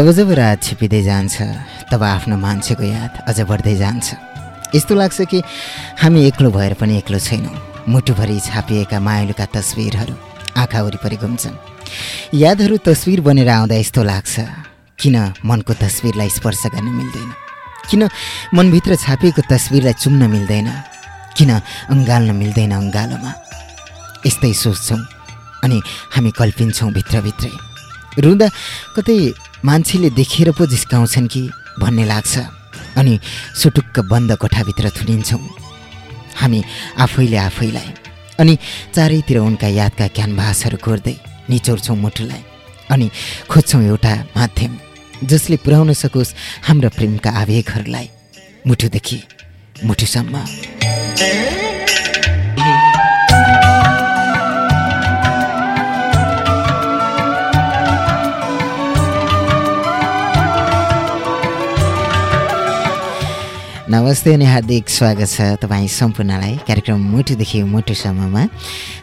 जब जब रात छिपिँदै जान्छ। तब आफ्नो मान्छेको याद अझ बढ्दै जान्छ। यस्तो लाग्छ कि हामी एक्लो भएर पनि एक्लो छैनौँ। मुटुभरि छापिएका मायालुका तस्विरहरू आँखा वरिपरि घुम्छन्। यादहरू तस्विर बनेर आउँदा यस्तो लाग्छ किन मनको तस्विरलाई स्पर्श गर्न मिल्दैन? किन मनभित्र छापिएको तस्विरलाई चुम्न मिल्दैन? किन अँगाल्न मिल्दैन अँगालोमा? यस्तै सोच्छौँ अनि हामी कल्पिन्छौँ भित्रभित्रै। रुँदा कतै मान्छेले देखेर पो जिस्काउँछन् कि भन्ने लाग्छ। अनि सुटुक्क बन्द कोठाभित्र थुनिन्छौँ। हामी आफैले आफैलाई। अनि चारैतिर उनका यादका क्यानभासहरू कोर्दै निचोर्छौँ मुटुलाई। अनि खोज्छौँ एउटा माध्यम जसले पुर्याउन सकोस् हाम्रा प्रेमका आवेगहरूलाई मुटुदेखि मुटुसम्म। नमस्ते अनि हार्दिक स्वागत छ तपाईँ सम्पूर्णलाई कार्यक्रम मुटुदेखि मुटुसम्ममा।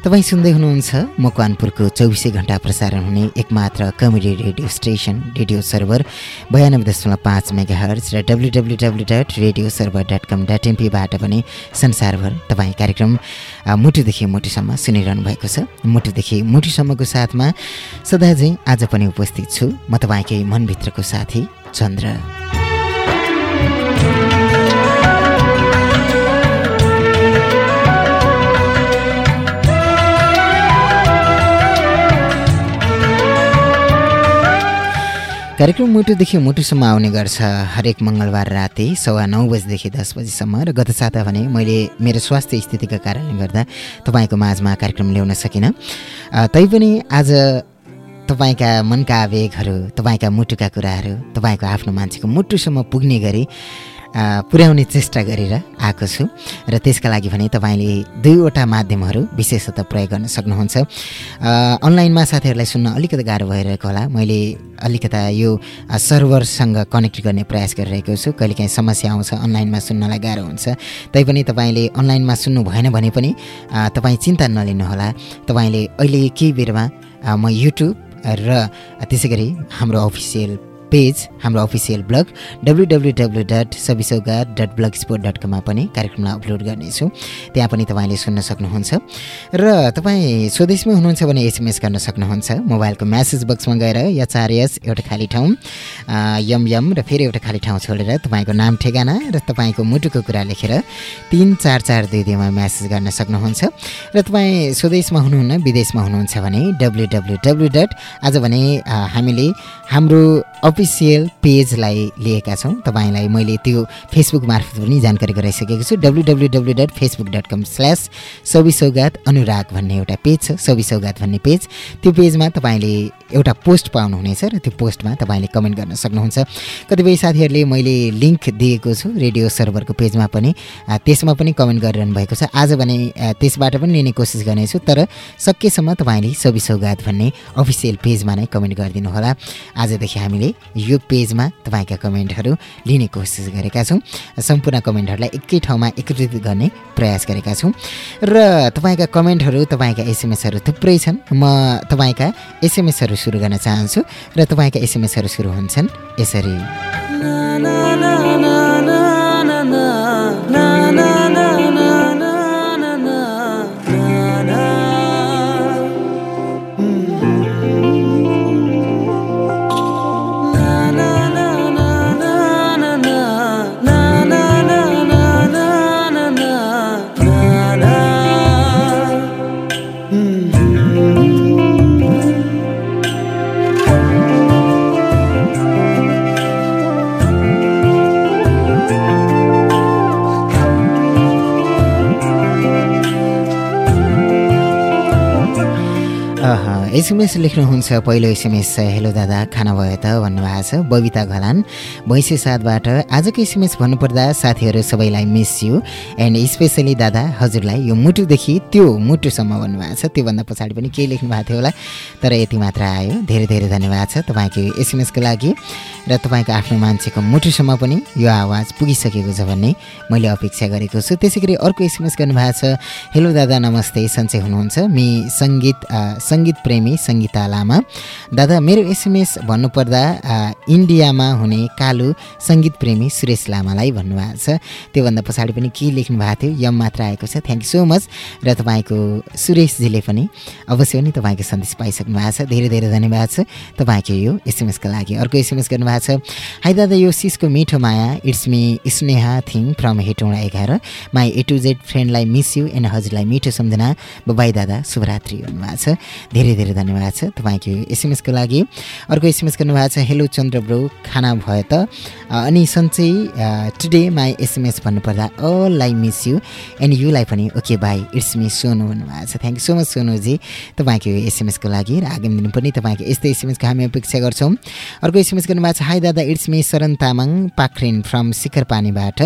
तपाईँ सुन्दै हुनुहुन्छ मकवानपुरको चौबिसै घन्टा प्रसारण हुने एकमात्र comedy radio station radio server बयानब्बे दशमलव पाँच मेगा हर्च र W W W dot radio server dot com dot एमपीबाट पनि संसारभर तपाईँ कार्यक्रम मुटुदेखि मुटुसम्म सुनिरहनु भएको छ। मुटुदेखि मुटुसम्मको साथमा सदा चाहिँ आज पनि उपस्थित छु म तपाईँकै मनभित्रको साथी चन्द्र। कार्यक्रम मुटुदेखि मुटुसम्म आउने गर्छ हरेक मङ्गलबार राति सवा नौ बजीदेखि दस बजीसम्म र गत साता भने मैले मेरो स्वास्थ्य स्थितिका कारणले गर्दा तपाईँको माझमा कार्यक्रम ल्याउन सकिनँ। तैपनि आज तपाईँका मनका आवेगहरू तपाईँका मुटुका कुराहरू तपाईँको आफ्नो मान्छेको मुटुसम्म पुग्ने गरी पुर्याउने चेष्टा गरेर आएको छु। र त्यसका लागि भने तपाईँले दुईवटा माध्यमहरू विशेषतः प्रयोग गर्न सक्नुहुन्छ। अनलाइनमा साथीहरूलाई सुन्न अलिकति गाह्रो भइरहेको होला। मैले अलिकता यो सर्भरसँग कनेक्ट गर्ने प्रयास गरिरहेको छु। कहिलेकाहीँ समस्या आउँछ अनलाइनमा सुन्नलाई गाह्रो हुन्छ। तैपनि तपाईँले अनलाइनमा सुन्नु भएन भने पनि तपाईँ चिन्ता नलिनुहोला। तपाईँले अहिले केही बेरमा म युट्युब र त्यसै गरी हाम्रो अफिसियल पेज हाम्रो official blog W W dot सबिसौगात dot blogspot dot कममा पनि कार्यक्रमलाई अपलोड गर्नेछु। त्यहाँ पनि तपाईँले सुन्न सक्नुहुन्छ। र तपाईँ स्वदेशमै हुनुहुन्छ भने एसएमएस गर्न सक्नुहुन्छ। मोबाइलको म्यासेज बक्समा गएर यच एउटा खाली ठाउँ यम यम र फेरि एउटा खाली ठाउँ छोडेर तपाईँको नाम ठेगाना र तपाईँको मुटुको कुरा लेखेर तिन चार चार दुई दुईमा म्यासेज गर्न सक्नुहुन्छ। र तपाईँ स्वदेशमा हुनुहुन्न विदेशमा हुनुहुन्छ भने डब्लु डब्लु डब्लु डट आज भने हामीले हाम्रो अफिसियल पेजलाई लिएका छौँ। तपाईँलाई मैले त्यो फेसबुक मार्फत पनि जानकारी गराइसकेको छु। W W W dot Facebook dot com slash Saugat Anurag भन्ने एउटा पेज छ। सौगात भन्ने पेज त्यो पेजमा तपाईँले एउटा पोस्ट पाउनुहुनेछ र त्यो पोस्टमा तपाईँले कमेन्ट गर्न सक्नुहुन्छ। कतिपय साथीहरूले मैले लिङ्क दिएको छु रेडियो सर्भरको पेजमा पनि। त्यसमा पनि कमेन्ट गरिरहनु भएको छ। आज भने त्यसबाट पनि लिने कोसिस गर्नेछु तर सकेसम्म तपाईँले सबि सौगात भन्ने अफिसियल पेजमा नै कमेन्ट गरिदिनु होला। आजदेखि हामीले यो पेजमा तपाईँका कमेन्टहरू लिने कोसिस गरेका छौँ। सम्पूर्ण कमेन्टहरूलाई एकै ठाउँमा एकत्रित गर्ने प्रयास गरेका छौँ। र तपाईँका कमेन्टहरू तपाईँका एसएमएसहरू थुप्रै छन्। म तपाईँका एसएमएसहरू सुरु गर्न चाहन्छु र तपाईँका एसएमएसहरू सुरु हुन्छन् यसरी। एसएमएस लेख्नुहुन्छ पहिलो एसएमएस हेलो दादा खाना भयो त? भन्नुभएको छ। बबिता घलान भैँसे साथबाट आजको एसएमएस भन्नुपर्दा साथीहरू सबैलाई मिस यु एन्ड स्पेसली दादा हजुरलाई यो मुटुदेखि त्यो मुटुसम्म भन्नुभएको छ। त्योभन्दा पछाडि पनि केही लेख्नु भएको थियो होला तर यति मात्र आयो। धेरै धेरै धन्यवाद छ तपाईँको एसएमएसको लागि र तपाईँको आफ्नो मान्छेको मुटुसम्म पनि यो आवाज पुगिसकेको छ भन्ने मैले अपेक्षा गरेको छु। त्यसै गरी अर्को एसएमएस गर्नुभएको छ। हेलो दादा नमस्ते सन्चै हुनुहुन्छ। मि सङ्गीत सङ्गीत प्रेमी प्रेमी सङ्गीता लामा। दादा मेरो एसएमएस भन्नुपर्दा इन्डियामा हुने कालु सङ्गीत प्रेमी सुरेश लामालाई भन्नुभएको छ। त्योभन्दा पछाडि पनि के लेख्नु भएको थियो यम मात्र आएको छ। थ्याङ्क यू सो मच र तपाईँको सुरेशजीले पनि अवश्य पनि तपाईँको सन्देश पाइसक्नु भएको छ। धेरै धेरै धन्यवाद छ तपाईँको यो एसएमएसको लागि। अर्को एसएमएस गर्नुभएको छ हाई दादा यो सिसको मिठो माया it's me Sneha Thing from Hetauda एघार। माई ए टु जेड फ्रेन्डलाई मिस यु एन्ड हजुरलाई मिठो सम्झना। बाई दादा शुभरात्रि भन्नुभएको छ। धेरै धेरै धन्यवाद छ तपाईँको एसएमएसको लागि। अर्को एसएमएस गर्नुभएको छ हेलो चन्द्र ब्रो खाना भयो त? अनि सन्चै टुडे माई एसएमएस भन्नुपर्दा all I miss you and युलाई पनि okay bye it's me Sonu भन्नुभएको छ। Thank you so much Sonuji तपाईँको एसएमएसको लागि र आगामी दिन पनि तपाईँको यस्तै एसएमएसको हामी अपेक्षा गर्छौँ। अर्को एसएमएस गर्नुभएको छ हाई दादा it's me Sharan Tamang Pakhrin from Shikhar पानीबाट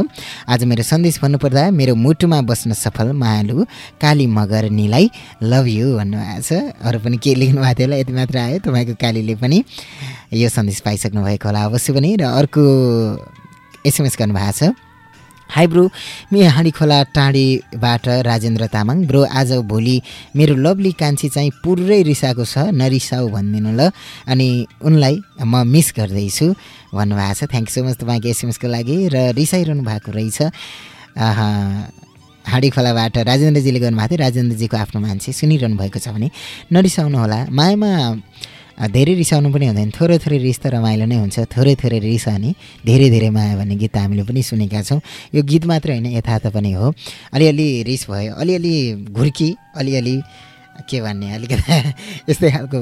आज मेरो सन्देश भन्नुपर्दा मेरो मुटुमा बस्न सफल मायालु काली मगर निलाई लभ यु भन्नुभएको छ। अरू पनि के लेख्नु भएको थियो होला यति मात्र आयो तपाईँको कालीले पनि। यो सन्देश पाइसक्नु भएको होला अवश्य पनि र अर्को एसएमएस गर्नुभएको छ। हाई ब्रो मि हाँडी खोला टाढीबाट राजेन्द्र तामाङ। ब्रो आज भोलि मेरो लभली कान्छी चाहिँ पुरै रिसाएको छ नरिसाउ भनिदिनु ल। अनि उनलाई म मिस गर्दैछु भन्नुभएको छ। थ्याङ्क सो मच तपाईँको एसएमएसको लागि र रिसाइरहनु भएको रहेछ। हाँडी खोलाबाट राजेन्द्रजीले गर्नुभएको थियो। राजेन्द्रजीको आफ्नो मान्छे सुनिरहनु भएको छ भने नरिसाउनु होला। मायामा धेरै रिसाउनु पनि हुँदैन। थोरै थोरै रिस त रमाइलो नै हुन्छ। थोरै थोरै रिस अनि धेरै धेरै माया भन्ने गीत हामीले पनि सुनेका छौँ। यो गीत मात्र होइन यथार्थ पनि हो। अलिअलि रिस भयो अलिअलि घुर्की अलिअलि के भन्ने अलिकति यस्तै खालको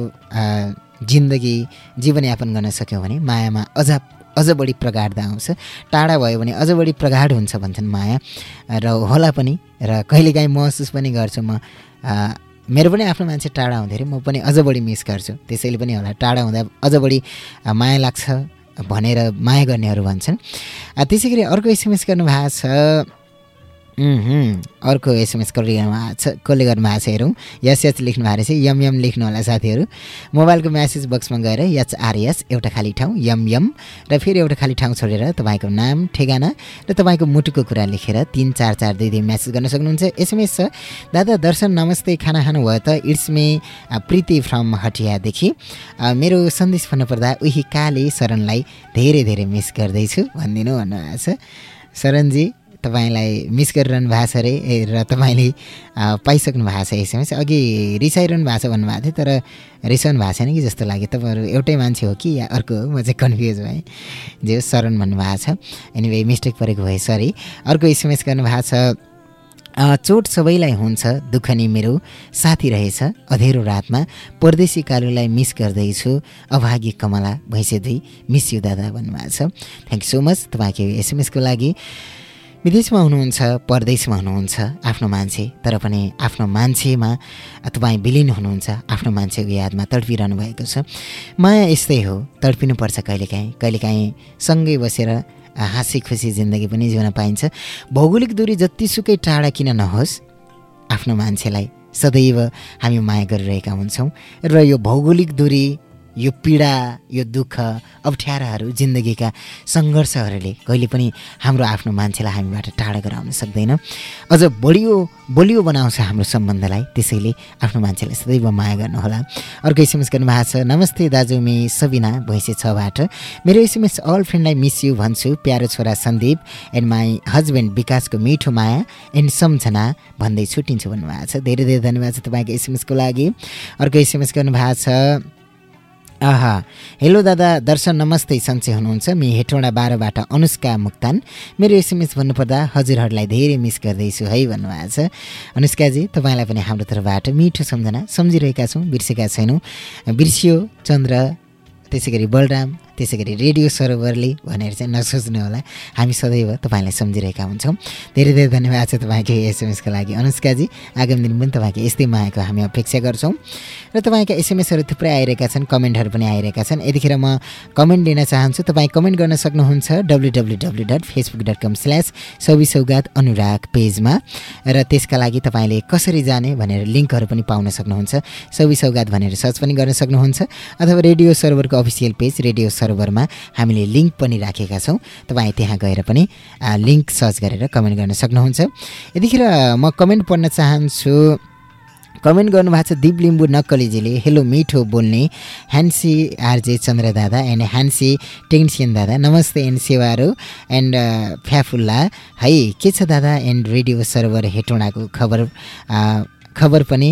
जिन्दगी जीवनयापन गर्न सक्यौँ भने मायामा अझ अझ बढी प्रगाढता आउँछ टाढा भयो भने अझ बढी प्रगाढ हुन्छ भन्छन् माया। र होला पनि र कहिलेकाहीँ महसुस पनि गर्छु म। मेरो पनि आफ्नो मान्छे टाढा हुँदाखेरि म पनि अझ बढी मिस गर्छु। त्यसैले पनि होला टाढा हुँदा अझ बढी माया लाग्छ भनेर माया गर्नेहरू भन्छन्। त्यसै गरी अर्को एसएमएस गर्नुभएको छ। अर्को एसएमएस कसले छ कसले गर्नुभएको छ हेरौँ। यस यच लेख्नु भएको रहेछ। यम यम लेख्नु होला साथीहरू। मोबाइलको म्यासेज बक्समा गएर एचआरएस एउटा खाली ठाउँ यम यम। र फेरि एउटा खाली ठाउँ छोडेर तपाईँको नाम ठेगाना र तपाईँको मुटुको कुरा लेखेर तिन चार चार दुई दुई म्यासेज गर्न सक्नुहुन्छ। एसएमएस छ दादा दर्शन नमस्ते खाना खानुभयो त? इट्स मे प्रीति फ्रम हटियादेखि। मेरो सन्देश भन्नुपर्दा उही काले शरणलाई धेरै धेरै मिस गर्दैछु। भनिदिनु भन्नुभएको छ। शरणजी तपाईँलाई मिस गरिरहनु भएको छ अरे र तपाईँले पाइसक्नु भएको छ एसएमएस अघि रिसाइरहनु भएको छ भन्नुभएको थियो तर रिसाउनु भएको छैन कि जस्तो लाग्यो। तपाईँहरू एउटै मान्छे हो कि या अर्को म चाहिँ कन्फ्युज भएँ। जे शरण भन्नुभएको छ। एनिवे मिस्टेक परेको भए सरी अर्को एसएमएस गर्नुभएको छ चोट सबैलाई हुन्छ दुःख नि मेरो साथी रहेछ अँधेरो रातमा परदेशी कालुलाई मिस गर्दैछु अभागी कमला भैँसे दुई मिस यु दादा भन्नुभएको छ। थ्याङ्क यू सो मच तपाईँको एसएमएसको लागि। विदेशमा हुनुहुन्छ परदेशमा हुनुहुन्छ आफ्नो मान्छे तर पनि आफ्नो मान्छेमा तपाईँ विलिन हुनुहुन्छ आफ्नो मान्छेको यादमा तडपिरहनु भएको छ। माया यस्तै हो तडपिनुपर्छ कहिलेकाहीँ। कहिलेकाहीँ सँगै बसेर हाँसी खुसी जिन्दगी पनि जिउन पाइन्छ। भौगोलिक दूरी जतिसुकै टाढा किन नहोस् आफ्नो मान्छेलाई सदैव हामी माया गरिरहेका हुन्छौँ। र यो भौगोलिक दूरी यो पीडा यो दुःख अप्ठ्याराहरू जिन्दगीका सङ्घर्षहरूले कहिले पनि हाम्रो आफ्नो मान्छेलाई हामीबाट टाढा गराउन सक्दैन। अझ बलियो बलियो बनाउँछ हाम्रो सम्बन्धलाई त्यसैले आफ्नो मान्छेलाई सदैव माया गर्नुहोला। अर्को एसएमएस गर्नुभएको छ नमस्ते दाजु मे सबिना भैँसे छबाट। मेरो एसएमएस अल फ्रेन्डलाई मिस यु भन्छु प्यारो छोरा सन्दीप एन्ड माई हस्बेन्ड विकासको मिठो माया एन्ड सम्झना भन्दै छुट्टिन्छु भन्नुभएको छ। धेरै धेरै धन्यवाद छ तपाईँको एसएमएसको लागि। अर्को एसएमएस गर्नुभएको छ आहा हेलो दादा दर्शन नमस्ते सन्चै हुनुहुन्छ मि हेटौँडा बाह्रबाट अनुष्का मुक्तान मेरो एसएमएस भन्नुपर्दा हजुरहरूलाई धेरै मिस गर्दैछु है भन्नुभएको छ। अनुष्काजी तपाईँलाई पनि हाम्रो तर्फबाट मिठो सम्झना सम्झिरहेका छौँ बिर्सेका छैनौँ। बिर्सियो चन्द्र त्यसै गरी बलराम त्यसै गरी रेडियो सरोवरले भनेर चाहिँ नसोच्नु होला। हामी सदैव तपाईँलाई सम्झिरहेका हुन्छौँ। धेरै धेरै धन्यवाद छ तपाईँको एसएमएसको लागि। अनुष्काजी आगामी दिन पनि तपाईँको यस्तै मायाको हामी अपेक्षा गर्छौँ। र तपाईँका एसएमएसहरू थुप्रै आइरहेका छन् कमेन्टहरू पनि आइरहेका छन्। यतिखेर म कमेन्ट लिन चाहन्छु तपाईँ कमेन्ट गर्न सक्नुहुन्छ W W W dot Facebook dot com slash Saugat Anurag पेजमा। र त्यसका लागि तपाईँले कसरी जाने भनेर लिङ्कहरू पनि पाउन सक्नुहुन्छ। सौबी सौगात भनेर सर्च पनि गर्न सक्नुहुन्छ। अथवा रेडियो सर्भरको अफिसियल पेज रेडियो सर्भरमा हामीले लिङ्क पनि राखेका छौँ। तपाईँ त्यहाँ गएर पनि लिङ्क सर्च गरेर कमेन्ट गर्न सक्नुहुन्छ। यतिखेर म कमेन्ट पढ्न चाहन्छु कमेन्ट गर्नुभएको छ दिप लिम्बू नक्कलीजीले। हेलो मिठो बोल्ने ह्यान्सी आरजे चन्द्र दादा एन्ड ह्यान्सी टेक्निसियन दादा। नमस्ते एन्ड सेवारो एन्ड फ्याफुल्ला। है के छ दादा? एन्ड रेडियो सर्भर हेटौँडाको खबर खबर पनि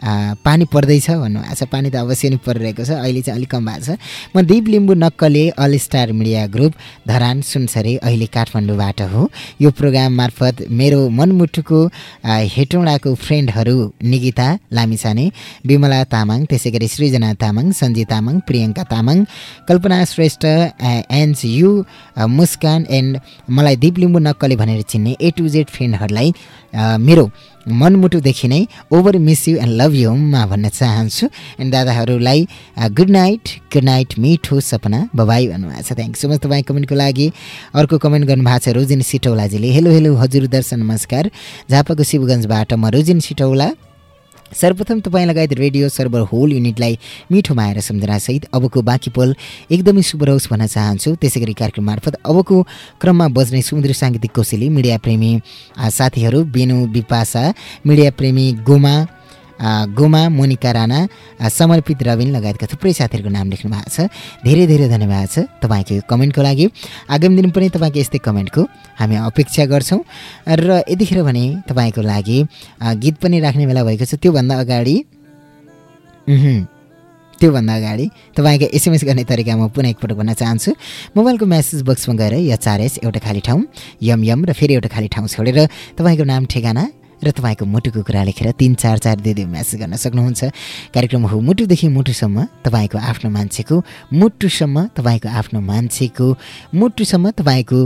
पानी पर्दैछ भन्नुभएको छ। पानी त अवश्य नै परिरहेको छ। अहिले चाहिँ अलिक कम भएको छ। म Deep Limbu नक्कले all star media group Dharan Sunsari अहिले काठमाडौँबाट हो। यो प्रोग्राम मार्फत मेरो मनमुटुको हेटौँडाको फ्रेन्डहरू निगिता लामिछाने विमला तामाङ त्यसै गरी Srijana Tamang Sanji Tamang Priyanka Tamang Kalpana Shrestha and you Muskan and मलाई दिप लिम्बू नक्कले भनेर चिन्ने ए टु जेड फ्रेन्डहरूलाई मेरो मनमुटुदेखि नै over miss you and love युमा भन्न चाहन्छु। एन्ड दादाहरूलाई गुड नाइट गुड नाइट मिठो सपना बबाई भन्नुभएको छ। थ्याङ्क सो मच तपाईँ कमेन्टको लागि। अर्को कमेन्ट गर्नुभएको छ रोजिन सिटौलाजीले। हेलो हेलो हजुर दर्शन नमस्कार। झापाको शिवगञ्जबाट म रोजिन सिटौला। सर्वप्रथम तपाईँ लगायत रेडियो सर्भर होल युनिटलाई मिठो माया र सम्झनासहित अबको बाँकी पल एकदमै शुभ रहोस् भन्न चाहन्छु। त्यसै गरी कार्यक्रम मार्फत अबको क्रममा बज्ने सुमधुर साङ्गीतिक मिडिया प्रेमी साथीहरू बेनु बिपासा मिडिया प्रेमी गोमा गोमा मोनिका राणा समर्पित रविन लगायतका थुप्रै साथीहरूको नाम लेख्नु भएको छ। धेरै धेरै धन्यवाद छ तपाईँको यो कमेन्टको लागि। आगामी दिन पनि तपाईँको यस्तै कमेन्टको हामी अपेक्षा गर्छौँ। र यतिखेर भने तपाईँको लागि गीत पनि राख्ने बेला भएको छ। त्योभन्दा अगाडि त्योभन्दा अगाडि तपाईँको एसएमएस गर्ने तरिका म पुनः एकपटक भन्न चाहन्छु। मोबाइलको म्यासेज बक्समा गएर एचआरएस एउटा खाली ठाउँ यम यम र फेरि एउटा खाली ठाउँ छोडेर तपाईँको नाम ठेगाना र तपाईँको मुटुको कुरा लेखेर तिन चार चार दुई म्यासेज गर्न सक्नुहुन्छ। कार्यक्रम हो मुटुदेखि मुटुसम्म तपाईँको आफ्नो मान्छेको मुटुसम्म तपाईँको आफ्नो मान्छेको मुटुसम्म तपाईँको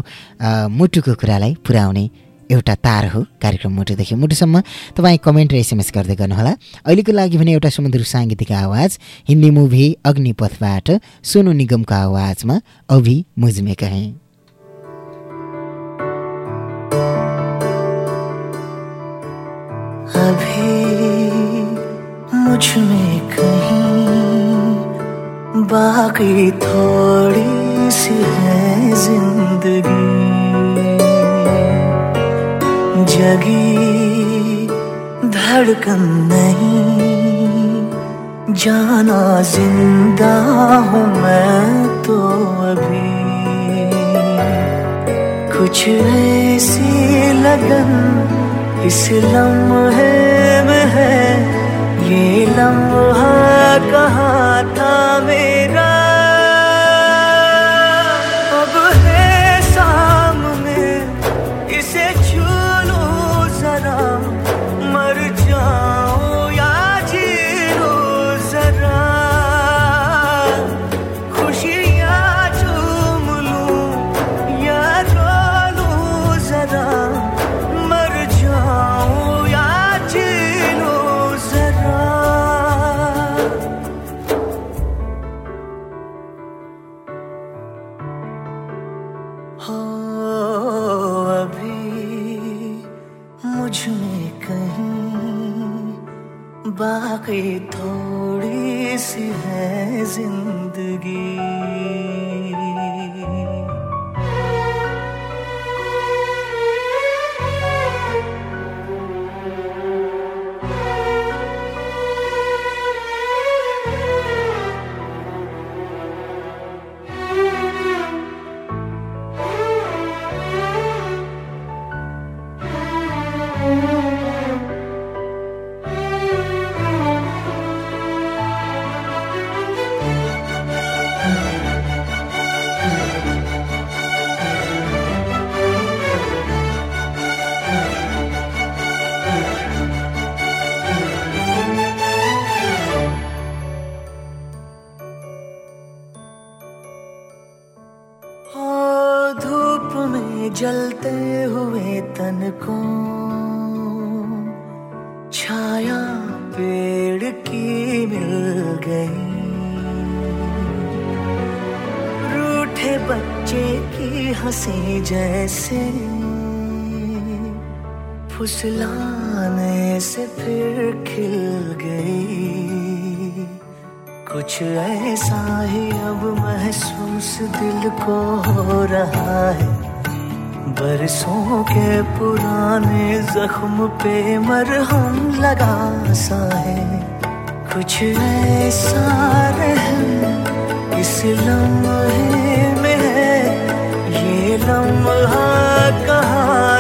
मुटुको कुरालाई पुर्याउने एउटा तार हो कार्यक्रम मुटुदेखि मुटुसम्म। तपाईँ कमेन्ट र एसएमएस गर्दै गर्नुहोला। अहिलेको लागि भने एउटा समुद्र साङ्गीतिक आवाज हिन्दी मुभी अग्निपथबाट सोनु निगमको आवाजमा अभि मुझमे कहेँ मुझमें कहीं, बाकी थोड़ी सी है ज़िंदगी। जगी धड़कन नहीं, जाना ज़िंदा हूँ मैं तो अभी। कुछ ऐसी लगन, इस लम्हे ये लम्हा कहाँ था मेरा? कैसी है ज़िंदगी? रहा है। बरसों के पुराने जख्म पे मरहम लगा सा है। कुछ ऐसा इस लम्हे में है। ये लम्हा कहाँ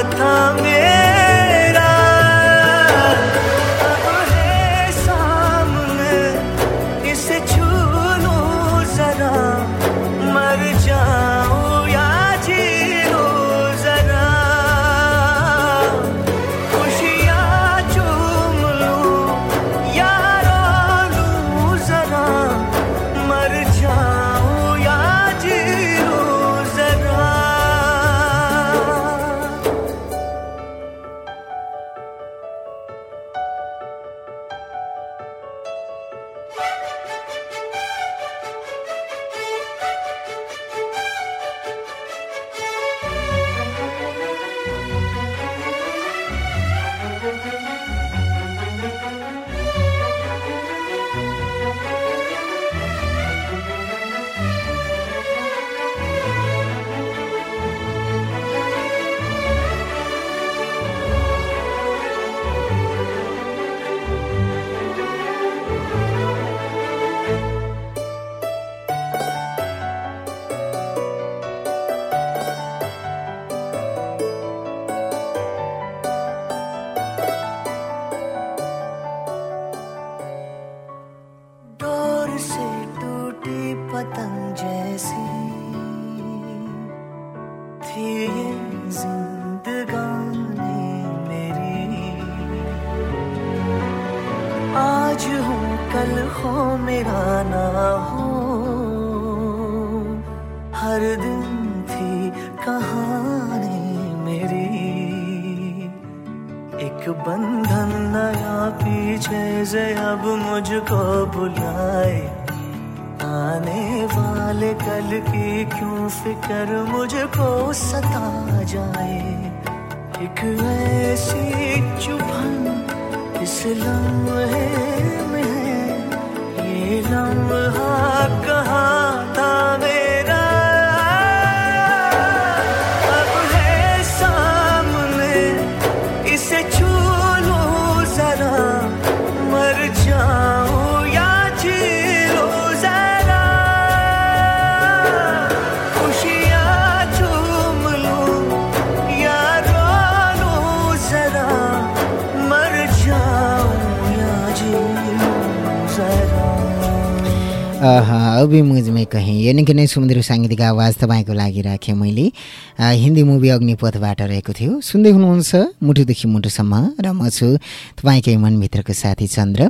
अभी मुझमै कहीँ यो निकै नै सुमधुर साङ्गीतिक आवाज तपाईँको लागि राखेँ मैले। हिन्दी मुभी अग्निपथबाट रहेको थियो। सुन्दै हुनुहुन्छ मुटुदेखि मुटुसम्म र म छु तपाईँकै मनभित्रको साथी चन्द्र।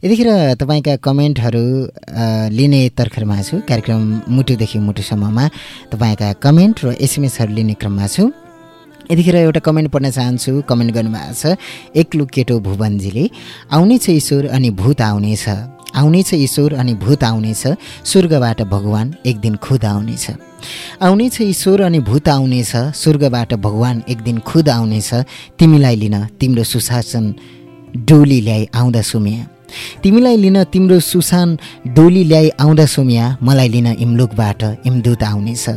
यतिखेर तपाईँका कमेन्टहरू लिने तर्खरमा छु। कार्यक्रम मुटुदेखि मुटुसम्ममा तपाईँका कमेन्ट र एसएमएसहरू लिने क्रममा छु। यतिखेर एउटा कमेन्ट पढ्न चाहन्छु। कमेन्ट गर्नुभएको छ एक्लु केटो भुवनजीले। आउनेछ ईश्वर अनि भूत आउनेछ। आउनेछ ईश्वर अनि भूत आउनेछ। स्वर्गबाट भगवान् एक दिन खुद आउनेछ। आउनेछ ईश्वर अनि भूत आउनेछ। स्वर्गबाट भगवान् एक दिन खुद आउनेछ। तिमीलाई लिन तिम्रो सुशासन डोली ल्याई आउँदा सुमिया। तिमीलाई लिन तिम्रो सुसान डोली ल्याई आउँदा सुमिया। मलाई लिन इमलुकबाट इमदूत आउनेछ।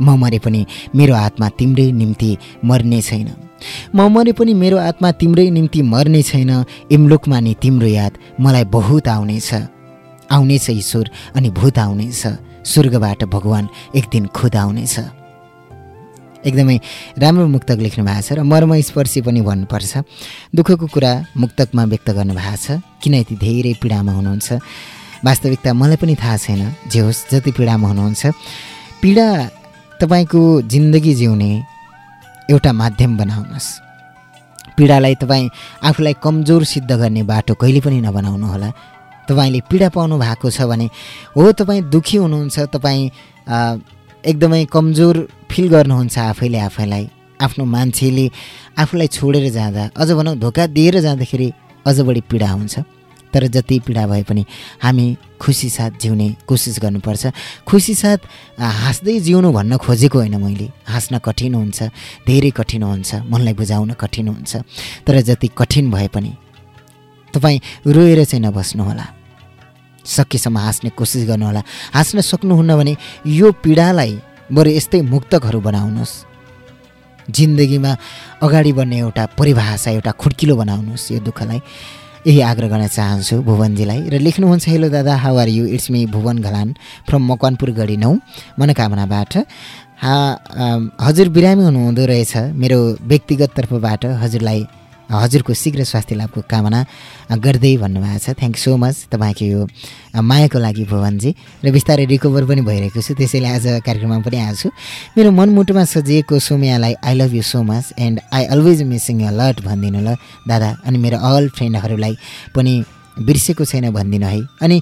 म मरे पनि मेरो आत्मा तिम्रै निम्ति मर्ने छैन। म मरे पनि मेरो आत्मा तिम्रै निम्ति मर्ने छैन। इमलोकमा नि तिम्रो याद मलाई बहुत आउनेछ। आउनेछ ईश्वर अनि भूत आउनेछ। स्वर्गबाट भगवान् एक दिन खुद आउनेछ। एकदमै राम्रो मुक्तक लेख्नु भएको छ र मर्मस्पर्शी पनि भन्नुपर्छ। दुःखको कुरा मुक्तकमा व्यक्त गर्नुभएको छ। किन यति धेरै पीडामा हुनुहुन्छ? वास्तविकता मलाई पनि थाहा छैन। जे होस् जति पीडामा हुनुहुन्छ। पीडा तपाईँको जिन्दगी जिउने एउटा माध्यम बनाउनुहोस्। पीडालाई तपाईँ आफूलाई कमजोर सिद्ध गर्ने बाटो कहिले पनि नबनाउनु होला। तपाईँले पीडा पाउनु भएको छ भने हो तपाईँ दुःखी हुनुहुन्छ तपाईँ एकदमै कमजोर फिल गर्नुहुन्छ आफैले आफैलाई आफ्नो मान्छेले आफूलाई छोडेर जाँदा अझ भनौँ धोका दिएर जाँदाखेरि अझ बढी पीडा हुन्छ। तर जति पीडा भए पनि हामी खुसी साथ जिउने कोसिस गर्नुपर्छ। खुसी साथ हाँस्दै जिउनु भन्न खोजेको होइन मैले। हाँस्न कठिन हुन्छ धेरै कठिन हुन्छ मनलाई बुझाउन कठिन हुन्छ। तर जति कठिन भए पनि तपाईँ रोएर चाहिँ नबस्नुहोला। सकेसम्म हाँस्ने कोसिस गर्नुहोला। हाँस्न सक्नुहुन्न भने यो पीडालाई बरु यस्तै मुक्तकहरू बनाउनुहोस्। जिन्दगीमा अगाडि बढ्ने एउटा परिभाषा एउटा खुड्किलो बनाउनुहोस् यो दुःखलाई। यही आग्रह गर्न चाहन्छु भुवनजीलाई। र लेख्नुहुन्छ हेलो दादा how are you it's me Bhuwan Ghalan from Makwanpur Gadhi नौ मनोकामनाबाट। हा हजुर बिरामी हुनुहुँदो रहेछ मेरो व्यक्तिगत तर्फबाट। हजुरलाई हजुरको शीघ्र स्वास्थ्य लाभको कामना गर्दै भन्नुभएको छ। थ्याङ्क सो मच तपाईँको यो मायाको लागि भुवनजी र बिस्तारै रिकभर पनि भइरहेको छु। त्यसैले आज कार्यक्रममा पनि आएको छु। मेरो मनमुटुमा सजिएको सोम्यालाई I love you so much and I always missing you lot भनिदिनु ल। दादा अनि मेरो अल फ्रेन्डहरूलाई पनि बिर्सेको छैन भनिदिनु है। अनि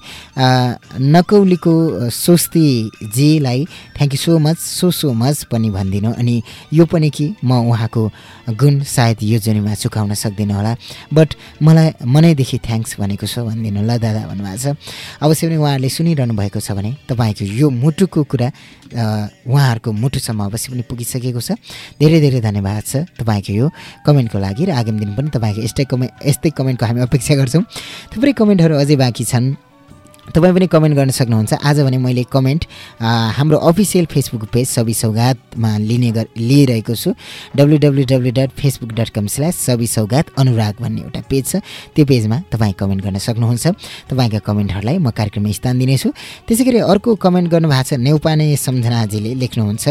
नकौलीको स्वस्तिजीलाई thank you so much so so much पनि भनिदिनु। अनि यो पनि कि म उहाँको गुण सायद यो जुनीमा चुकाउन सक्दिनँ होला। बट मलाई मनैदेखि थ्याङ्क्स भनेको छ भनिदिनु ल दादा भन्नुभएको छ। अवश्य पनि उहाँहरूले सुनिरहनु भएको छ भने तपाईँको यो मुटुको कुरा उहाँहरूको मुटुसम्म अवश्य पनि पुगिसकेको छ। धेरै धेरै धन्यवाद छ तपाईँको यो कमेन्टको लागि र आगामी दिन पनि तपाईँको यस्तै कमेन्ट यस्तै कमेन्टको हामी अपेक्षा गर्छौँ। थुप्रै कमेन्टहरू अझै बाँकी छन्। तपाईँ पनि कमेन्ट गर्न सक्नुहुन्छ। आज भने मैले कमेन्ट हाम्रो अफिसियल फेसबुक पेज सबि सौगातमा लिने गर लिइरहेको छु। W W W dot Facebook dot com slash Sabi Saugat Anurag भन्ने एउटा पेज छ। त्यो पेजमा तपाईँ कमेन्ट गर्न सक्नुहुन्छ। तपाईँका कमेन्टहरूलाई म कार्यक्रममा स्थान दिनेछु। त्यसै गरी अर्को कमेन्ट गर्नुभएको छ नेउपाने सम्झनाजीले लेख्नुहुन्छ।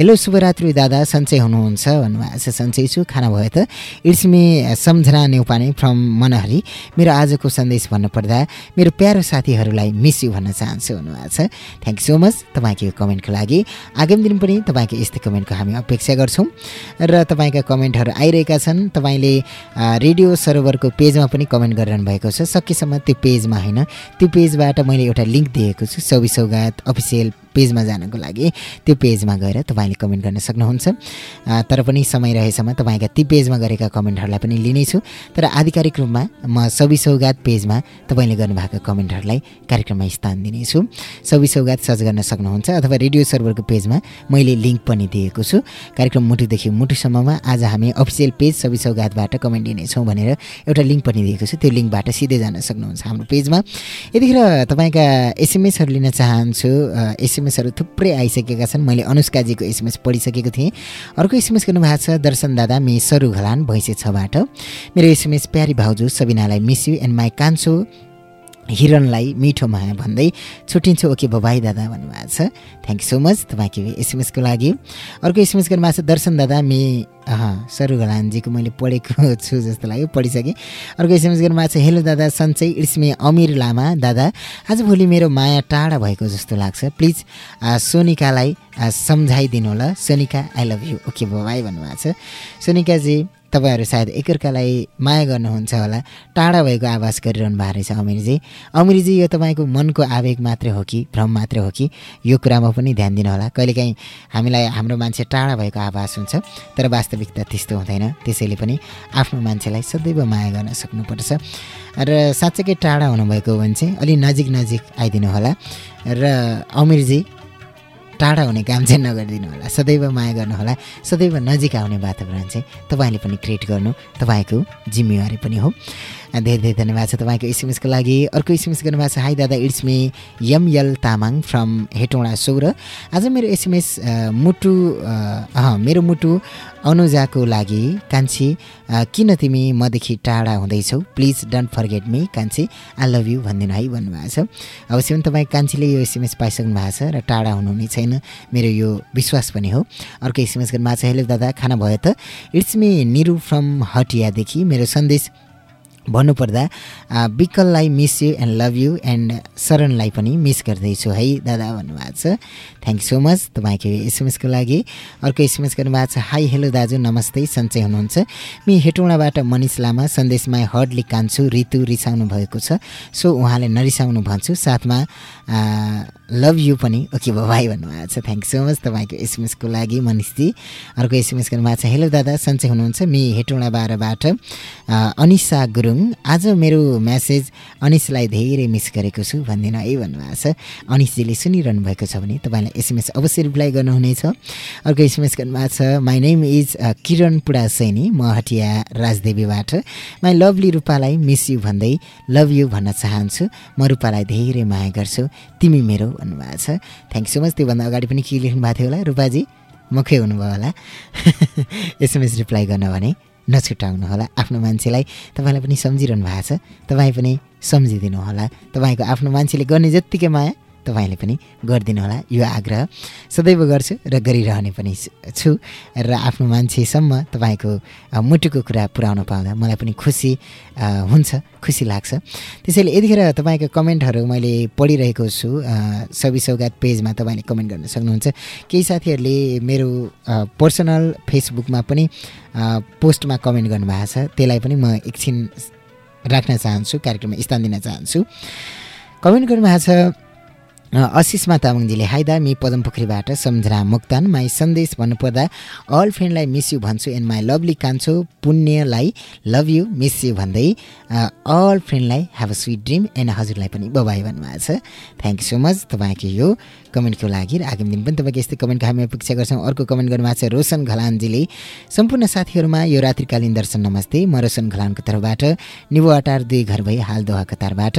हेलो शुभरात्रि दादा सन्चै हुनुहुन्छ भन्नुभएको छ। सन्चै छु खाना भयो त। It's me Samjhana Neupane from Manahari. मेरो आजको सन्देश भन्नुपर्दा मेरो प्यारो साथीहरूलाई मिस यु भन्न चाहन्छु भन्नुभएको छ। थ्याङ्क सो मच तपाईँको यो कमेन्टको लागि। आगामी दिन पनि तपाईँको यस्तै कमेन्टको हामी अपेक्षा गर्छौँ र तपाईँका कमेन्टहरू आइरहेका छन्। तपाईँले रेडियो सरोवरको पेजमा पनि कमेन्ट गरिरहनु भएको छ। सकेसम्म त्यो पेजमा होइन त्यो पेजबाट मैले एउटा लिङ्क दिएको छु सौबी सौगात अफिसियल पेजमा जानको लागि। त्यो पेजमा गएर तपाईँले कमेन्ट गर्न सक्नुहुन्छ। तर पनि समय रहेसम्म तपाईँका ती पेजमा गरेका कमेन्टहरूलाई पनि लिनेछु। तर आधिकारिक रूपमा म सौगात पेजमा तपाईँले गर्नुभएको कमेन्टहरूलाई कार्यक्रममा स्थान दिनेछु। सबि सौगात सर्च गर्न सक्नुहुन्छ अथवा रेडियो सर्भरको पेजमा मैले लिङ्क पनि दिएको छु। कार्यक्रम मुटुदेखि मुटुसम्ममा आज हामी अफिसियल पेज सबि सौगातबाट कमेन्ट दिनेछौँ भनेर एउटा लिङ्क पनि दिएको छु। त्यो लिङ्कबाट सिधै जान सक्नुहुन्छ हाम्रो पेजमा। यतिखेर तपाईँका एसएमएसहरू लिन चाहन्छु। एसएमएसहरू थुप्रै आइसकेका छन्। मैले अनुष्काजीको एसएमएस पढिसकेको थिएँ। अर्को एसएमएस गर्नुभएको छ दर्शन दादा मे सरू घलान भैँसे छबाट। मेरो एसएमएस प्यारी भाउजू सबिनालाई मिस यु एन्ड माई कान्छो। हिरणलाई मिठो माया भन्दै छुट्टिन्छु। ओके बबाई दादा भन्नुभएको छ। थ्याङ्क यू सो मच तपाईँको एसएमएसको लागि। अर्को एसएमएस गर्नुभएको छ दर्शन दादा मे सरू घलानजीको मैले पढेको छु जस्तो लाग्यो पढिसकेँ। अर्को एसएमएस गर्नुभएको छ हेलो दादा सन्चै इट्स मे अमिर लामा दादा। आजभोलि मेरो माया टाढा भएको जस्तो लाग्छ। प्लिज सोनिकालाई सम्झाइदिनु होला। Sonika I love you okay bye bye भन्नुभएको छ। सोनिकाजी तपाईँहरू सायद एकअर्कालाई माया गर्नुहुन्छ होला। टाढा भएको आवाज गरिरहनु भएको रहेछ अमिरजी। अमिरजी यो तपाईँको मनको आवेग मात्रै हो कि भ्रम मात्रै हो कि? यो कुरामा पनि ध्यान दिनु होला। कहिलेकाहीँ हामीलाई हाम्रो मान्छे टाढा भएको आभास हुन्छ तर वास्तविकता त्यस्तो हुँदैन। त्यसैले पनि आफ्नो मान्छेलाई सदैव माया गर्न सक्नुपर्छ। र साँच्चैकै टाढा हुनुभएको हो भने चाहिँ अलि नजिक नजिक आइदिनु होला। र अमिरजी टाढा हुने काम चाहिँ नगरिदिनु होला। सदैव माया गर्नुहोला सदैव नजिक आउने वातावरण चाहिँ तपाईँले पनि क्रिएट गर्नु। तपाईँको जिम्मेवारी पनि हो। धेरै धेरै धन्यवाद छ तपाईँको एसएमएसको लागि। अर्को एसएमएस गर्नुभएको छ हाई दादा इट्स मे यमयल तामाङ फ्रम हेटौँडा सौर आज मेरो एसएमएस मुटु मेरो मुटु अनुजाको लागि। कान्छी किन तिमी मदेखि टाढा हुँदैछौ? प्लिज डोन्ट फर्गेट मी कान्छी। आई लभ यु भनिदिनु है भन्नुभएको छ। अवश्य पनि तपाईँ कान्छीले यो एसएमएस पाइसक्नु भएको छ र टाढा हुनुहुने छैन। मेरो यो विश्वास पनि हो। अर्को एसएमएस गर्नुभएको छ हेलो दादा खाना भयो त? इट्स मी निरु फ्रम हटियादेखि मेरो सन्देश भन्नुपर्दा विकललाई miss you and love you and शरणलाई पनि मिस गर्दैछु है दादा भन्नुभएको छ। थ्याङ्क यू सो मच तपाईँको एसएमएसको लागि। अर्को एसएमएस गर्नुभएको छ हाई हेलो दाजु नमस्ते सन्चै हुनुहुन्छ। मि हेटौँडाबाट मनिष लामा सन्देशमा हर्डली कान्छु ऋतु रिसाउनु भएको छ। सो उहाँले नरिसाउनु भन्छु साथमा लभ यु पनि। ओके भाइ भन्नुभएको छ। थ्याङ्क सो मच तपाईँको एसएमएसको लागि मनिषजी। अर्को एसएमएस गर्नुभएको छ हेलो दादा सन्चै हुनुहुन्छ। मि हेटौँडा बाह्रबाट अनिसा गुरुङ आज मेरो म्यासेज अनिसलाई धेरै मिस गरेको छु भनिदिनु है भन्नुभएको छ। अनिसजीले सुनिरहनु भएको छ भने तपाईँलाई एसएमएस अवश्य रिप्लाई गर्नुहुनेछ। अर्को एसएमएस गर्नुभएको छ माई नेम इज किरण पुडा सैनी म हटिया राजदेवीबाट। माई लभली रूपालाई मिस यु भन्दै लभ यु भन्न चाहन्छु। म रूपालाई धेरै माया गर्छु। तिमी मेरो भन्नुभएको छ। थ्याङ्क सो मच त्योभन्दा अगाडि पनि के लेख्नु भएको थियो होला रूपाजी? मुखै हुनुभयो होला। एसएमएस रिप्लाई गर्न भने। नछुटाउनु होला आफ्नो मान्छेलाई। तपाईँलाई पनि सम्झिरहनु भएको छ। तपाईँ पनि सम्झिदिनु होला तपाईँको आफ्नो मान्छेले गर्ने जत्तिकै माया तपाईँले पनि गरिदिनु होला यो आग्रह सदैव गर्छु र गरिरहने पनि छु र आफ्नो मान्छेसम्म तपाईँको मुटुको कुरा पुर्याउन पाउँदा मलाई पनि खुसी हुन्छ खुसी लाग्छ। त्यसैले यतिखेर तपाईँको कमेन्टहरू मैले पढिरहेको छु सबि सौगात पेजमा तपाईँले कमेन्ट गर्न सक्नुहुन्छ। केही साथीहरूले मेरो पर्सनल फेसबुकमा पनि पोस्टमा कमेन्ट गर्नुभएको छ। त्यसलाई पनि म एकछिन राख्न चाहन्छु कार्यक्रममा स्थान दिन चाहन्छु। कमेन्ट गर्नुभएको छ अशिषमा तामाङजीले हाइदा मि पदमपोखरीबाट सम्झना मुक्तान। माई सन्देश भन्नुपर्दा अल फ्रेन्डलाई मिस यु भन्छु एन्ड माई लभली कान्छो पुण्यलाई लभ यु मिस यु भन्दै all फ्रेन्डलाई have a sweet dream and हजुरलाई पनि बबाई भन्नुभएको छ। थ्याङ्क यू सो मच तपाईँको यो कमेन्टको लागि र आगामी दिन पनि तपाईँको यस्तै कमेन्टको हामी अपेक्षा गर्छौँ। अर्को कमेन्ट गर्नुभएको छ रोशन घलानजीले सम्पूर्ण साथीहरूमा यो रात्रिकालीन दर्शन नमस्ते। म रोशन घलानको तर्फबाट निबो अटार दुई घर भई हाल दोहा कतारबाट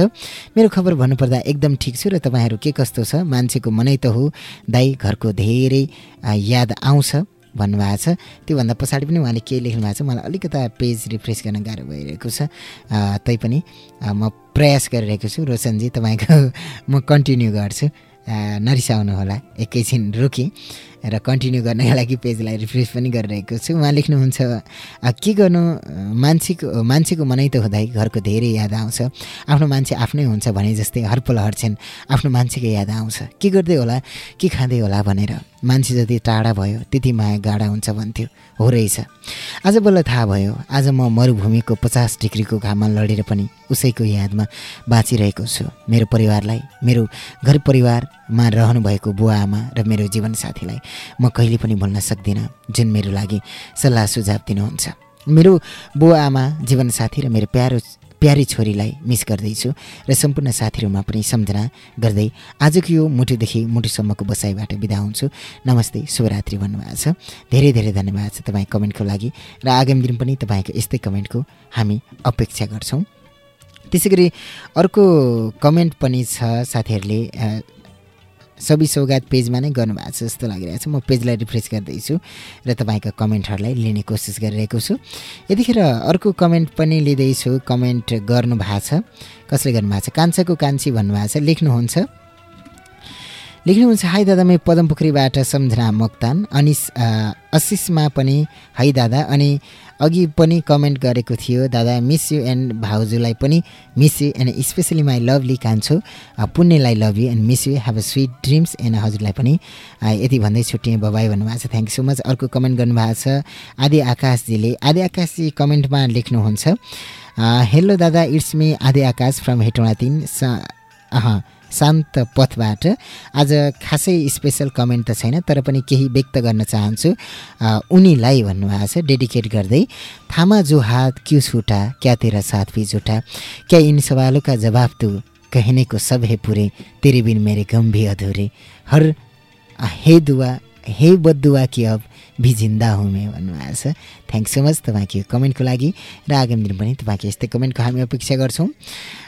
मेरो खबर भन्नुपर्दा एकदम ठिक छु र तपाईँहरू के कस्तो छ? मान्छेको मनै त हो दाई घरको धेरै याद आउँछ भन्नुभएको छ। त्योभन्दा पछाडि पनि उहाँले के लेख्नु भएको छ मलाई अलिकता पेज रिफ्रेस गर्न गाह्रो भइरहेको छ। तैपनि म प्रयास गरिरहेको छु। रोशनजी तपाईँको म कन्टिन्यू गर्छु। आ, नरिसाउनु होला। एकैछिन रोकेँ। र कन्टिन्यू गर्नका लागि पेजलाई रिफ्रेस पनि गरिरहेको छु। उहाँ लेख्नुहुन्छ के गर्नु? मान्छेको मान्छेको मनै त हुँदै घरको धेरै याद आउँछ। आफ्नो मान्छे आफ्नै हुन्छ भने जस्तै हरपल हर्छन्। आफ्नो मान्छेको याद आउँछ। के गर्दै होला? के खाँदै होला भनेर। मान्छे जति टाढा भयो त्यति माया गाढा हुन्छ भन्थ्यो। हो रहेछ। आज बल्ल थाहा भयो। आज म मरुभूमिको पचास डिग्रीको घाममा लडेर पनि उसैको यादमा बाँचिरहेको छु। मेरो परिवारलाई मेरो घर परिवारमा रहनुभएको बुवा आमा र मेरो जीवनसाथीलाई म कहिले पनि भुल्न सक्दिनँ। जुन मेरो लागि सल्लाह सुझाव दिनुहुन्छ। मेरो बुवा आमा जीवनसाथी र मेरो प्यारो प्यारी छोरीलाई मिस गर्दैछु र सम्पूर्ण साथीहरूमा पनि सम्झना गर्दै आजको यो मुटुदेखि मुटुसम्मको बसाइबाट बिदा हुन्छु। नमस्ते शुभरात्रि भन्नुभएको छ। धेरै धेरै धन्यवाद छ तपाईँ कमेन्टको लागि र आगामी दिन पनि तपाईँको यस्तै कमेन्टको हामी अपेक्षा गर्छौँ। त्यसै गरी अर्को कमेन्ट पनि छ साथीहरूले सबै सौगात पेजमा नै गर्नुभएको छ जस्तो लागिरहेको छ। म पेजलाई रिफ्रेस गर्दैछु र तपाईँका कमेन्टहरूलाई लिने कोसिस गरिरहेको छु। यतिखेर अर्को कमेन्ट पनि लिँदैछु। कमेन्ट गर्नुभएको छ। कसले गर्नुभएको छ? कान्छाको कान्छी भन्नुभएको छ। लेख्नुहुन्छ। लेख्नुहुन्छ हाई दादा मै पदमपोखरीबाट सम्झना मोक्तान। अनि अशिषमा पनि है दादा अनि अघि पनि कमेन्ट गरेको थियो दादा मिस यु एन्ड भाउजूलाई पनि miss you and specially my lovely कान्छु पुण्यलाई love you and miss you have a sweet dreams and हजुरलाई पनि यति भन्दै छुट्टिएँ बबाई भन्नुभएको छ। थ्याङ्क सो मच अर्को कमेन्ट गर्नुभएको छ आदि आकाशजीले आदि आकाशजी कमेन्टमा लेख्नुहुन्छ हेलो दादा इट्स मी आदि आकाश फ्रम हेटौँडा तिन स शान्त पथबाट। आज खासै स्पेसल कमेन्ट त छैन तर पनि केही व्यक्त गर्न चाहन्छु। उनीलाई भन्नुभएको छ डेडिकेट गर्दै थामा जो हात क्यों छुटा? क्या तेरा साथ भी झुटा? क्या इन सवालों का जवाब तू कहने को सब है पूरे? तेरे बिन मेरे गम अधूरे। हर हे दुआ हे बदुआ कि अब भी जिन्दा हुँ मैं भन्नुभएको छ। थ्याङ्क सो मच तपाईँको कमेन्टको लागि र आगामी दिन पनि तपाईँको यस्तै कमेन्टको हामी अपेक्षा गर्छौँ।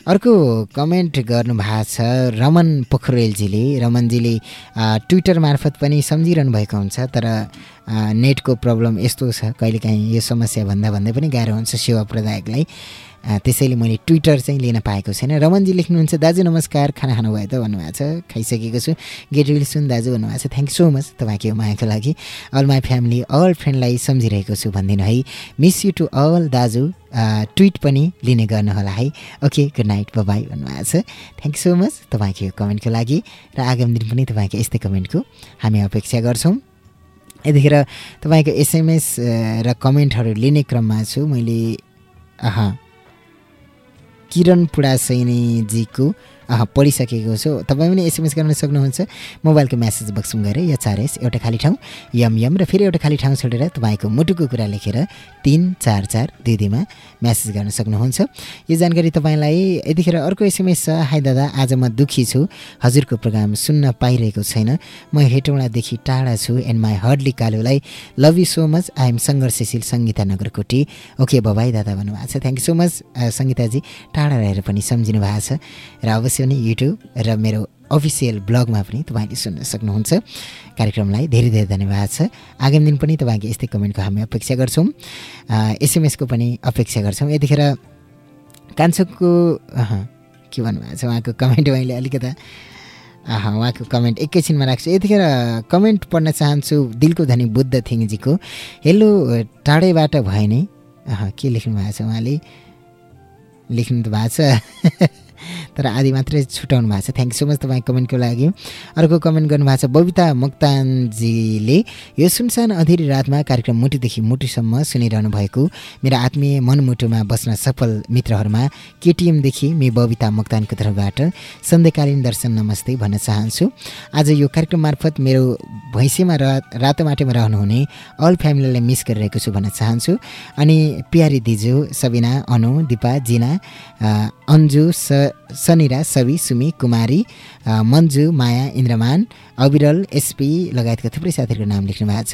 अर्को कमेन्ट गर्नुभएको छ रमन पोखरेलजीले। रमनजीले ट्विटर मार्फत पनि सम्झिरहनु भएको हुन्छ तर नेटको प्रब्लम यस्तो छ कहिलेकाहीँ यो समस्या भन्दा भन्दै पनि गाह्रो हुन्छ सेवा प्रदायकलाई। त्यसैले मैले ट्विटर चाहिँ लिन पाएको छैन। रमनजी लेख्नुहुन्छ दाजु नमस्कार खाना खानुभयो त? भन्नुभएको छ। खाइसकेको छु। गेट विल सुन दाजु भन्नुभएको छ। थ्याङ्क सो मच तपाईँको मायाको लागि। अल माई फ्यामिली अल फ्रेन्डलाई सम्झिरहेको छु भनिदिनु है। मिस यु टु अल दाजु। ट्विट पनि लिने गर्नुहोला है। ओके गुड नाइट बाई भन्नुभएको छ। थ्याङ्क सो मच तपाईँको कमेन्टको लागि। र आगामी दिन पनि तपाईँको यस्तै कमेन्टको हामी अपेक्षा गर्छौँ। यतिखेर तपाईँको एसएमएस र कमेन्टहरू लिने क्रममा छु। मैले किरण पुडा सैनीजीको अह पढिसकेको छु। तपाईँ पनि एसएमएस गर्न सक्नुहुन्छ। मोबाइलको म्यासेज बक्समा गएर या चार एस एउटा खाली ठाउँ यम यम र फेरि एउटा खाली ठाउँ छोडेर तपाईँको मुटुको कुरा लेखेर तिन चार चार दुई दुईमा म्यासेज गर्न सक्नुहुन्छ। यो जानकारी तपाईँलाई यतिखेर अर्को एसएमएस छ। हाई दादा आज म दुःखी छु। हजुरको प्रोग्राम सुन्न पाइरहेको छैन। म हेटौँडादेखि टाढा छु and my hardly कालुलाई love you so much I am सङ्घर्षशील Sangita Nagarkoti okay bye bye दादा भन्नुभएको छ। Thank you so much Sangitaji टाढा रहेर पनि सम्झिनु भएको छ। र अवश्य नै युट्युब र मेरो अफिसियल ब्लगमा पनि तपाईँले सुन्न सक्नुहुन्छ। कार्यक्रमलाई धेरै धेरै धन्यवाद छ। आगामी दिन पनि तपाईँको यस्तै कमेन्टको हामी अपेक्षा गर्छौँ। एसएमएसको पनि अपेक्षा गर्छौँ। यतिखेर कान्छोको के भन्नुभएको छ उहाँको कमेन्ट मैले अलिकता उहाँको कमेन्ट एकैछिनमा राख्छु। यतिखेर कमेन्ट पढ्न चाहन्छु दिलको धनी बुद्ध थिङजीको। हेलो टाढैबाट भए नै के लेख्नु भएको छ उहाँले? लेख्नु त भएको छ। तर आदि मात्रै छुट्याउनु भएको छ. थ्याङ्क सो मच तपाईँ कमेन्टको लागि। अर्को कमेन्ट गर्नुभएको छ बबिता मोक्तानजीले यो सुनसान अधेरी रातमा कार्यक्रम मुटुदेखि मुटुसम्म सुनिरहनु भएको मेरो आत्मीय मनमुटुमा बस्न सफल मित्रहरूमा केटिएमदेखि मे बबिता मोक्तानको तर्फबाट सन्ध्यकालीन दर्शन नमस्ते भन्न चाहन्छु। आज यो कार्यक्रम मार्फत मेरो भैँसीमा रातो माटोमा रहनुहुने अल फ्यामिलीलाई मिस गरिरहेको छु भन्न चाहन्छु। अनि प्यारी दिजु सबिना अनु दिपा जिना अन्जु स सनिरा सवि सुमी कुमारी मन्जु माया इन्द्रमान अविरल एसपी लगायतका थुप्रै साथीहरूको नाम लेख्नु भएको छ।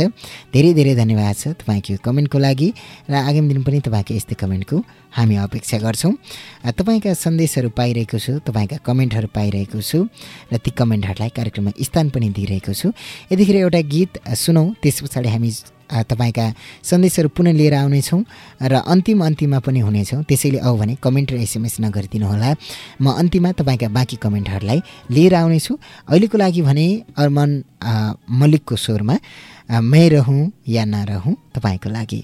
धेरै धेरै धन्यवाद छ तपाईँको यो कमेन्टको लागि र आगामी दिन पनि तपाईँको यस्तै कमेन्टको हामी अपेक्षा गर्छौँ। तपाईँका सन्देशहरू पाइरहेको छु तपाईँका कमेन्टहरू पाइरहेको छु र ती कमेन्टहरूलाई कार्यक्रममा स्थान पनि दिइरहेको छु। यतिखेर एउटा गीत सुनौँ त्यस पछाडि हामी तपाईँका सन्देशहरू पुनः लिएर आउनेछौँ र अन्तिम अन्तिममा पनि हुनेछौँ। त्यसैले औ भने कमेन्ट र एसएमएस नगरिदिनु होला म अन्तिममा तपाईँका बाँकी कमेन्टहरूलाई लिएर आउनेछु। अहिलेको लागि भने अर्मन आ, मलिकको स्वरमा मै रहँ या नरहँ तपाईँको लागि।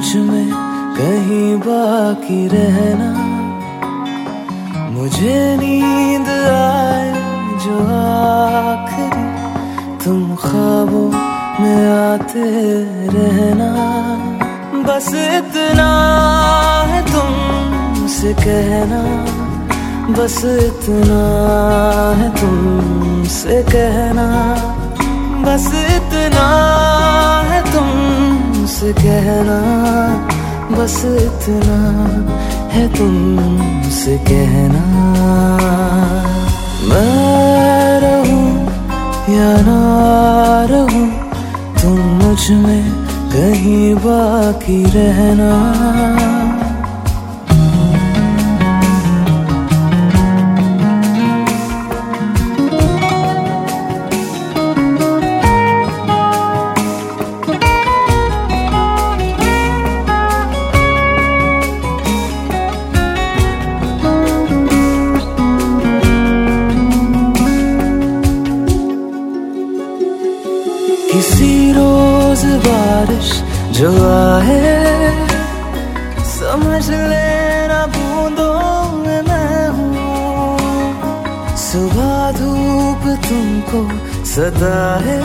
मुझमें कहीं बाकी रहना। मुझे नींद आए जो आखिरी। तुम ख्वाबों में आते रहना। बस इतना है तुम तुमसे कहना। बस इतना है तुम तुमसे कहना। बस इतना है तुमसे कहना, बस इतना है तुमसे कहना। मैं रहूँ या ना रहूँ, तुम मुझमें कहीं बाकी रहना। जो आए समझ लेना बूंदों में मैं हूँ। सुबह धूप तुमको सदा है,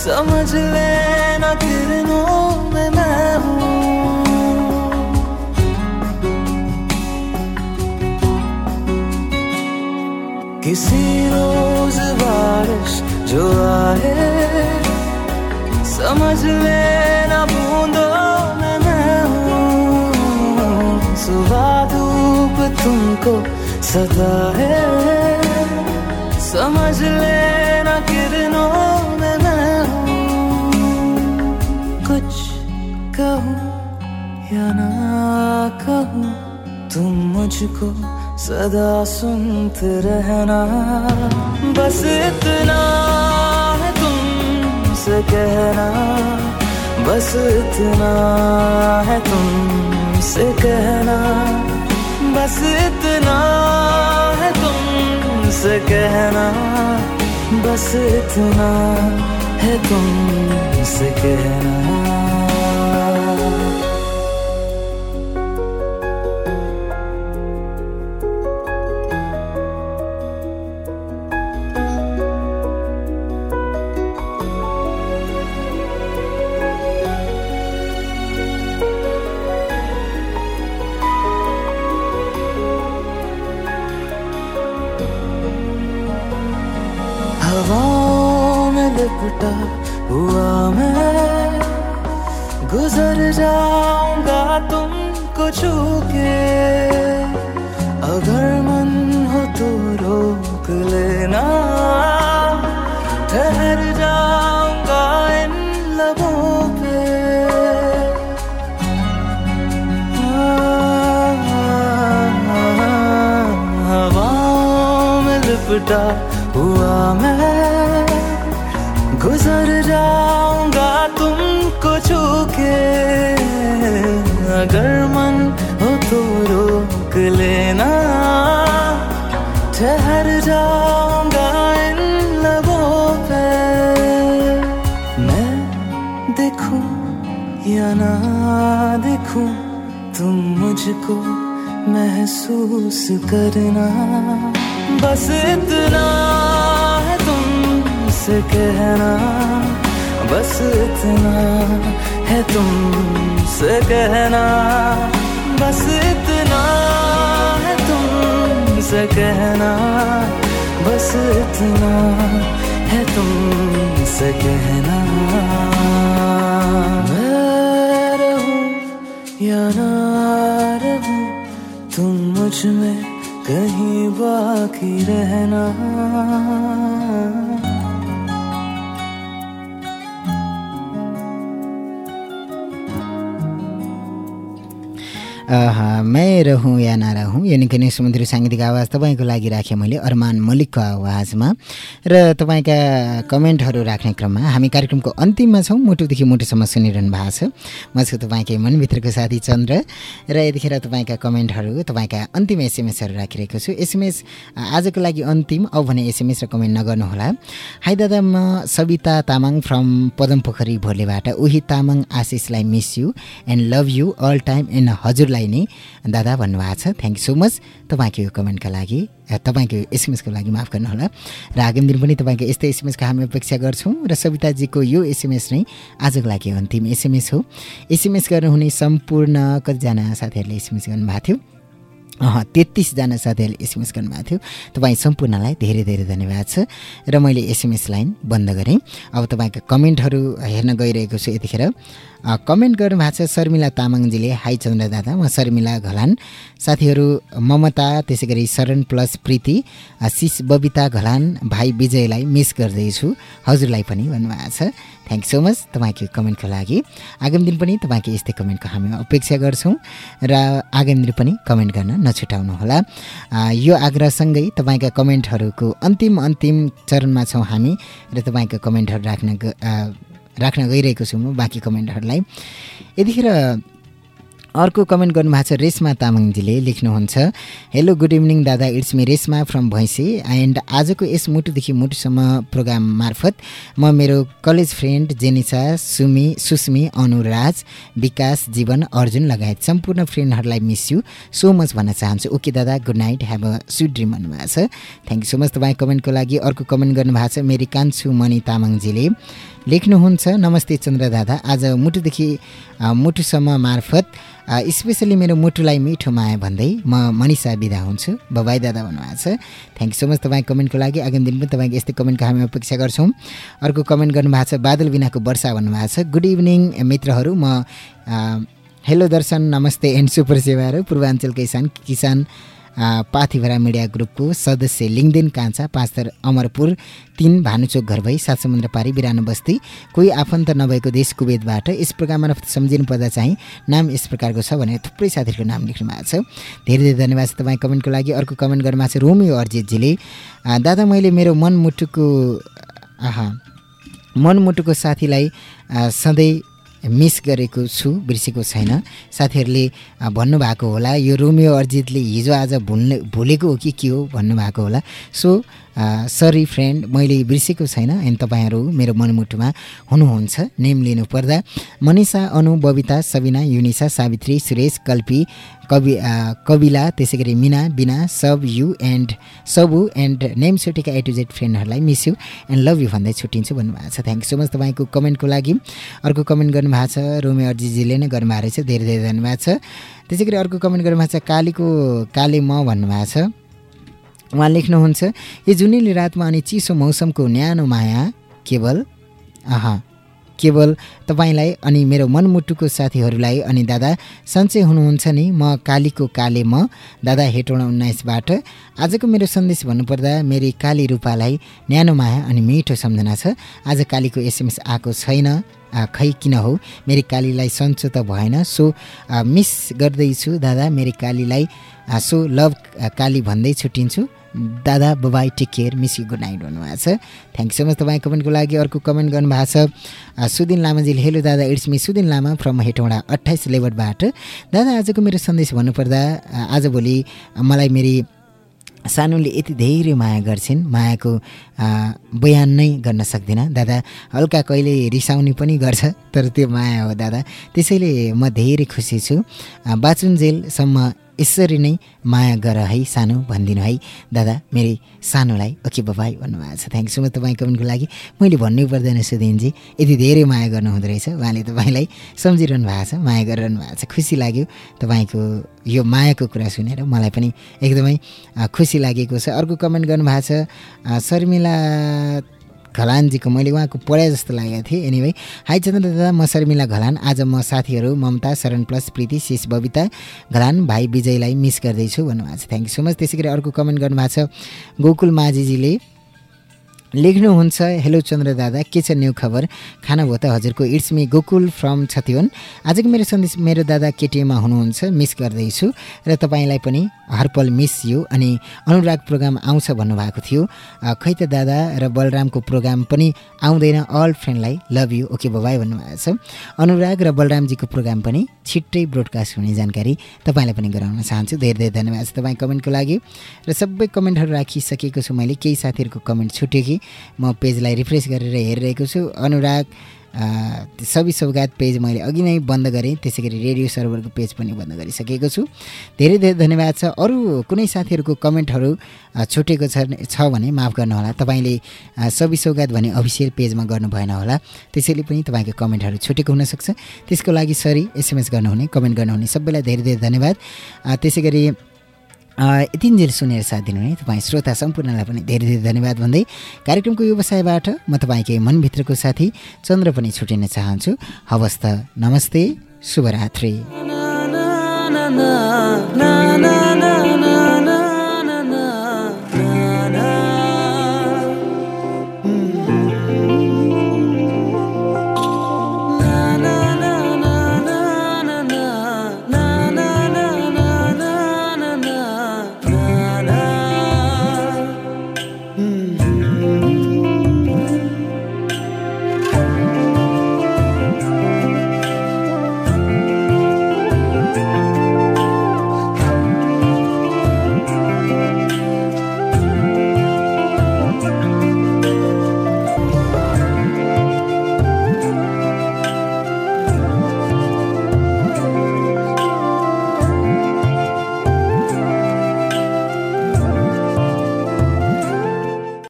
समझ लेना किरणों तुमको सदा है। समझ लेना किरणों में मैं हूँ। कुछ कहूँ या ना कहूँ, तुम मुझको सदा सुनते रहना। बस इतना है तुमसे कहना। बस इतना है तुमसे कहना। बस इतना है तुमसे कहना बस इतना है तुमसे कहना। लिपटा हुआ मैं। गुजर जाऊँगा तुमको छू के अगर मन हो तो रोक लेना। ठहर जाऊँगा इन लबों पे। हवाओं में लिपटा हुआ मैं। गुजर जाऊँगा तुमको छू के अगर मन हो तो रोक लेना। ठहर जाऊँगा इन लबों पे। मैं देखूँ या ना देखूँ, तुम मुझको महसूस करना। बस इतना। तुमसे कहना, बस इतना है तुमसे कहना, बस इतना है तुमसे कहना, बस इतना है तुमसे कहना। मैं रहूँ या ना रहूँ, तुम मुझमें कहीं बाकी रहना। मैं रहँ या नरहँ यो निकै नै सुमधुर साङ्गीतिक आवाज तपाईँको लागि राखेँ मैले अरमान मलिकको आवाजमा। र तपाईँका कमेन्टहरू राख्ने क्रममा हामी कार्यक्रमको अन्तिममा छौँ। मुटुदेखि मुटुसम्म सुनिरहनु भएको छ। म छु तपाईँकै मनभित्रको साथी चन्द्र र यतिखेर तपाईँका कमेन्टहरू तपाईँका अन्तिम एसएमएसहरू राखिरहेको छु। एसएमएस आजको लागि अन्तिम औ भने एसएमएस र कमेन्ट नगर्नुहोला। हाई दादा म सविता तामाङ फ्रम पदमपोखरी भोलेबाट। उही Tamang आशिषलाई miss you and love you all time and हजुरलाई नै दादा भन्नुभएको छ। थ्याङ्क यू सो मच तपाईँको यो कमेन्टका लागि तपाईँको एसएमएसको लागि माफ गर्नुहोला। र आगामी दिन पनि तपाईँको यस्तै एसएमएसको हामी अपेक्षा गर्छौँ र सविताजीको यो एसएमएस नै आजको लागि अन्तिम एसएमएस हो। एसएमएस गर्नुहुने सम्पूर्ण कतिजना साथीहरूले एसएमएस गर्नुभएको थियो। तेत्तिसजना साथीहरूले एसएमएस गर्नुभएको थियो। तपाईँ सम्पूर्णलाई धेरै धेरै धन्यवाद छ। र मैले एसएमएस लाइन बन्द गरेँ। अब तपाईँका कमेन्टहरू हेर्न गइरहेको छु यतिखेर। कमेन्ट गर्नुभएको छ शर्मिला तामाङजीले। हाई चन्द्र दादा म शर्मिला घलान। साथीहरू ममता त्यसै गरी शरण प्लस प्रीति सिस बबिता घलान भाइ विजयलाई मिस गर्दैछु। हजुरलाई पनि भन्नुभएको छ। थ्याङ्क सो मच तपाईँको कमेन्टको लागि। आगामी दिन पनि तपाईँको यस्तै कमेन्टको हामी अपेक्षा गर्छौँ र आगामी दिन पनि कमेन्ट गर्न नछुटाउनुहोला। यो आग्रहसँगै तपाईँका कमेन्टहरूको अन्तिम अन्तिम चरणमा छौँ हामी र तपाईँका कमेन्टहरू राख्न राख्न गइरहेको छु म बाँकी कमेन्टहरूलाई। यतिखेर अर्को कमेन्ट गर्नुभएको छ रेशमा तामाङजीले लेख्नुहुन्छ हेलो गुड इभिनिङ दादा it's me Reshma from Bhainse and आजको यस मुटुदेखि मुटुसम्म प्रोग्राम मार्फत म मेरो कलेज फ्रेन्ड जेनिसा सुमी सुस्मी अनुराज विकास जीवन अर्जुन लगायत सम्पूर्ण फ्रेन्डहरूलाई मिस यु सो मच भन्न चाहन्छु। ओके दादा good night have a sweet dream भन्नुभएको छ। थ्याङ्क यू सो मच तपाईँ कमेन्टको लागि। अर्को कमेन्ट गर्नुभएको छ मेरी कान्छु मणि तामाङजीले लेख्नुहुन्छ। नमस्ते चन्द्र दादा। आज मुटुदेखि मुटुसम्म मार्फत स्पेसली मेरो मुटुलाई मिठो माया भन्दै म मनिषा बिदा हुन्छु। बबाई दादा भन्नुभएको छ। थ्याङ्क यू सो मच तपाईँ कमेन्टको लागि। आगामी दिन पनि तपाईँको यस्तै कमेन्टको हामी अपेक्षा गर्छौँ। अर्को कमेन्ट गर्नुभएको छ बादल बिनाको वर्षा भन्नुभएको छ। गुड इभिनिङ मित्रहरू। म हेलो दर्शन नमस्ते एन्ड सुपर सेवाहरू पूर्वाञ्चल किसान किसान पाथिभरा मिडिया ग्रुपको सदस्य लिङदेन कान्छा पाँचथर अमरपुर तिन भानुचोक घर भई सात समुद्र पारी बिरानो बस्ती। कोही आफन्त नभएको देश कुवेतबाट यस मार्फत सम्झिनु पर्दा चाहिँ नाम यस प्रकारको छ भनेर थुप्रै साथीहरूको नाम लेख्नु भएको छ। धेरै धेरै धन्यवाद तपाईँ कमेन्टको लागि। अर्को कमेन्ट गर्नुभएको छ रोमियो अर्जितजीले। दादा मैले मेरो मनमुटुको आहा मनमुटुको साथीलाई सधैँ मिस गरेको छु बिर्सेको छैन। साथीहरूले भन्नुभएको होला यो रोमियो अर्जितले हिजो आज भुल्ने भुलेको हो कि के हो भन्नुभएको होला। सो सरी फ्रेन्ड मैले बिर्सेको छैन अनि तपाईँहरू मेरो मनमुटुमा हुनुहुन्छ। नेम लिनुपर्दा मनिषा अनु बबिता सबिना युनिसा सावित्री सुरेश कल्पी कवि कविला त्यसै गरी मिना बिना सब you and Sabu and name छुटेका A to Z फ्रेन्डहरूलाई miss you and love you भन्दै छुट्टिन्छु भन्नुभएको छ। थ्याङ्क यू सो मच तपाईँको कमेन्टको लागि। अर्को कमेन्ट गर्नुभएको छ रोमे अर्जीजीले नै गर्नुभएको रहेछ। धेरै धेरै धन्यवाद छ। त्यसै गरी अर्को कमेन्ट गर्नुभएको छ कालीको काले म भन्नुभएको छ। उहाँ लेख्नुहुन्छ यो जुनेली रातमा अनि चिसो मौसमको न्यानो माया केवल आहा केवल तपाईँलाई अनि मेरो मनमुटुको साथीहरूलाई अनि दादा सन्चै हुनुहुन्छ नि म कालीको काले म दादा हेटौँडा उन्नाइसबाट आजको मेरो सन्देश भन्नुपर्दा मेरी काली रूपालाई न्यानो माया अनि मिठो सम्झना छ। आज कालीको एसएमएस आएको छैन खै किन हो? मेरी कालीलाई सन्चो त भएन सो मिस गर्दैछु दादा मेरी कालीलाई सो लभ काली भन्दै छुट्टिन्छु दादा bye bye take care miss good night भन्नुभएको छ। थ्याङ्क सो मच तपाईँ कमेन्टको लागि अर्को कमेन्ट गर्नुभएको छ। सुदिन लामाजीले हेलो दादा it's me Sudin Lama from Hetauda अट्ठाइस लेबरबाट दादा आजको मेरो सन्देश भन्नुपर्दा आजभोलि मलाई मेरी सानोले यति धेरै माया गर्छिन्। मायाको बयान नै गर्न सक्दिनँ। दादा हल्का कहिले रिसाउने पनि गर्छ तर त्यो माया हो दादा। त्यसैले म धेरै खुसी छु। बाचुन्जेलसम्म यसरी नै माया गर है सानो भनिदिनु है। दादा मेरो सानोलाई ओके बबाई भन्नुभएको छ। थ्याङ्क सो मच तपाईँ कमेन्टको लागि। मैले भन्नै पर्दैन सुदिनजी यति धेरै माया गर्नुहुँदो रहेछ। उहाँले तपाईँलाई सम्झिरहनु भएको छ माया गरिरहनु भएको छ। खुसी लाग्यो तपाईँको यो मायाको कुरा सुनेर। मलाई पनि एकदमै खुसी लागेको छ। अर्को कमेन्ट गर्नुभएको छ शर्मिला घलानजीको मैले उहाँको पढाए जस्तो लागेको थिएँ। एनिवे हाई चन्द्र दादा म शर्मिला घलान। आज म साथीहरू ममता शरण प्लस प्रीति शेष बबिता घलान भाइ विजयलाई मिस गर्दैछु भन्नुभएको छ। थ्याङ्क यू सो मच त्यसै गरी अर्को कमेन्ट गर्नुभएको छ गोकुल माझीजीले। लेख्नुहुन्छ। हेलो चन्द्र दादा के छ न्यु खबर? खाना भयो त हजुरको it's me Gokul from Chhatiwan. आजको मेरो सन्देश मेरो दादा केटिएममा हुनुहुन्छ मिस गर्दैछु। र तपाईँलाई पनि हरपल मिस यु अनि अनुराग प्रोग्राम आउँछ भन्नुभएको थियो। खै त दादा र बलरामको प्रोग्राम पनि आउँदैन। All फ्रेन्डलाई love you okay bye bye भन्नुभएको छ। अनुराग र बलरामजीको प्रोग्राम पनि छिट्टै ब्रोडकास्ट हुने जानकारी तपाईँलाई पनि गराउन चाहन्छु। धेरै धेरै धन्यवाद छ तपाईँ कमेन्टको लागि। र सबै कमेन्टहरू राखिसकेको छु मैले। केही साथीहरूको कमेन्ट छुट्यो कि म पेजलाई रिफ्रेस गरेर हेरिरहेको छु। अनुराग सबै सौगात पेज मैले अघि नै बन्द गरेँ त्यसै गरी रेडियो सर्भरको पेज पनि बन्द गरिसकेको छु। धेरै धेरै धन्यवाद छ। अरू कुनै साथीहरूको कमेन्टहरू छुटेको छ भने माफ गर्नुहोला। तपाईँले सबै सौगात भने अफिसियल पेजमा गर्नु भएन होला। त्यसैले पनि तपाईँको कमेन्टहरू छुटेको हुनसक्छ। त्यसको लागि सरी एसएमएस गर्नुहुने कमेन्ट गर्नुहुने सबैलाई धेरै धेरै धन्यवाद। त्यसै यतिन्जेल सुनेर साथ दिनुहुने। तपाईँ श्रोता सम्पूर्णलाई पनि धेरै धेरै धन्यवाद भन्दै कार्यक्रमको व्यवसायबाट म तपाईँकै मनभित्रको साथी चन्द्र पनि छुटिन चाहन्छु। हवस् त नमस्ते शुभरात्रि।